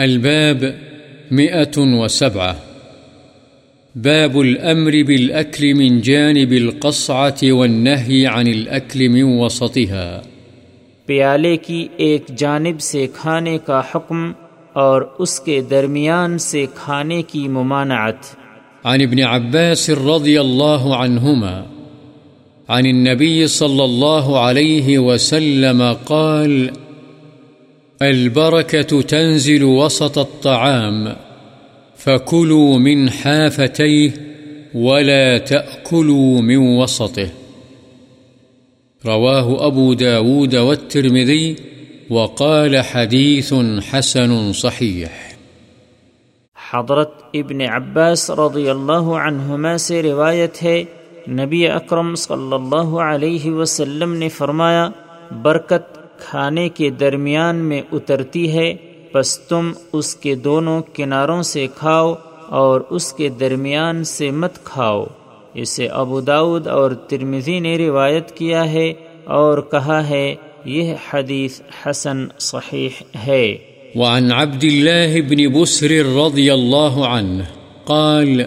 الباب مئة وسبعة. باب الأمر بالأكل من جانب القصعة والنهي عن الأكل من وسطها. پیالے کی ایک جانب سے کھانے کا حکم اور اس کے درمیان سے کھانے کی ممانعت. عن ابن عباس رضي الله عنهما عن النبي صلى الله عليه وسلم قال البركة تنزل وسط الطعام، فكلوا من حافتيه ولا تأكلوا من وسطه. رواه أبو داود والترمذي، وقال حديث حسن صحيح. حضرت ابن عباس رضی اللہ عنہما سے روایت ہے، نبی اکرم صلی اللہ علیہ وسلم نے فرمایا، برکت کھانے کے درمیان میں اترتی ہے، پس تم اس کے دونوں کناروں سے کھاؤ اور اس کے درمیان سے مت کھاؤ۔ اسے ابو داود اور ترمزی نے روایت کیا ہے اور کہا ہے، یہ حدیث حسن صحیح ہے۔ وعن عبد الله بن بسر رضي الله عنه قال،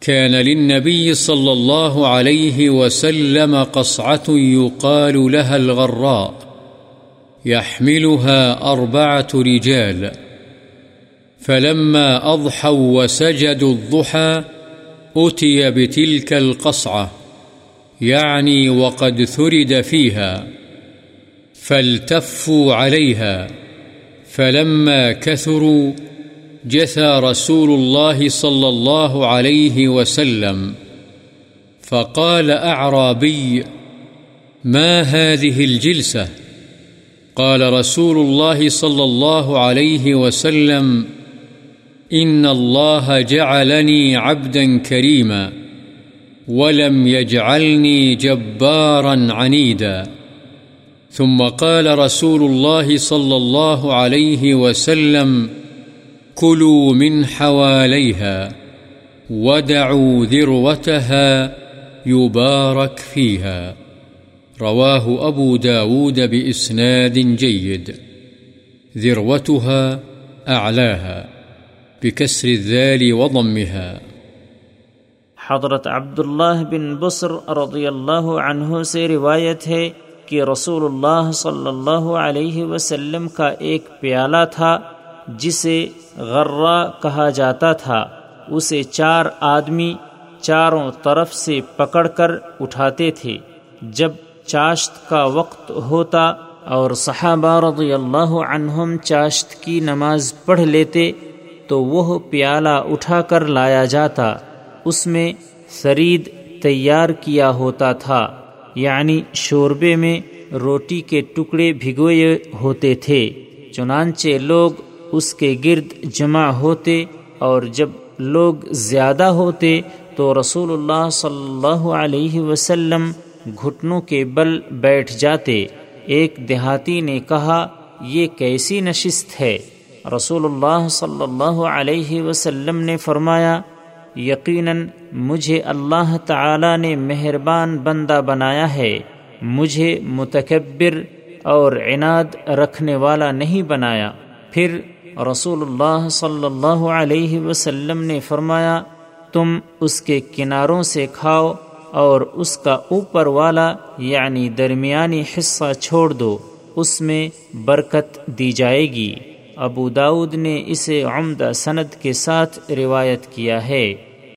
كان للنبي صلى الله عليه وسلم قصعة يقال لها الغراء. يحملها أربعة رجال. فلما أضحوا وسجدوا الضحى، أتي بتلك القصعة. يعني وقد ثرد فيها. فالتفوا عليها. فلما كثروا، جثى رسول الله صلى الله عليه وسلم. فقال أعرابي، ما هذه الجلسة؟ قال رسول الله صلى الله عليه وسلم إن الله جعلني عبدا كريما ولم يجعلني جبارا عنيدا ثم قال رسول الله صلى الله عليه وسلم كلوا من حواليها ودعوا ذروتها يبارك فيها رواه أبو داود بإسناد جيد. ذروتها أعلاها، بكسر الذال وضمها. حضرت عبداللہ بن بصر رضی اللہ عنہ سے روایت ہے کہ رسول اللہ صلی اللہ علیہ وسلم کا ایک پیالہ تھا، جسے غرہ کہا جاتا تھا۔ اسے چار آدمی چاروں طرف سے پکڑ کر اٹھاتے تھے۔ جب چاشت کا وقت ہوتا اور صحابہ رضی اللہ عنہم چاشت کی نماز پڑھ لیتے تو وہ پیالہ اٹھا کر لایا جاتا، اس میں سرید تیار کیا ہوتا تھا یعنی شوربے میں روٹی کے ٹکڑے بھگوئے ہوتے تھے، چنانچہ لوگ اس کے گرد جمع ہوتے اور جب لوگ زیادہ ہوتے تو رسول اللہ صلی اللہ علیہ وسلم گھٹنوں کے بل بیٹھ جاتے، ایک دیہاتی نے کہا، یہ کیسی نشست ہے؟ رسول اللہ صلی اللہ علیہ وسلم نے فرمایا، یقیناً مجھے اللہ تعالی نے مہربان بندہ بنایا ہے، مجھے متکبر اور عناد رکھنے والا نہیں بنایا۔ پھر رسول اللہ صلی اللہ علیہ وسلم نے فرمایا، تم اس کے کناروں سے کھاؤ اور اس کا اوپر والا یعنی درمیانی حصہ چھوڑ دو، اس میں برکت دی جائے گی۔ ابو داود نے اسے عمدہ سند کے ساتھ روایت کیا ہے۔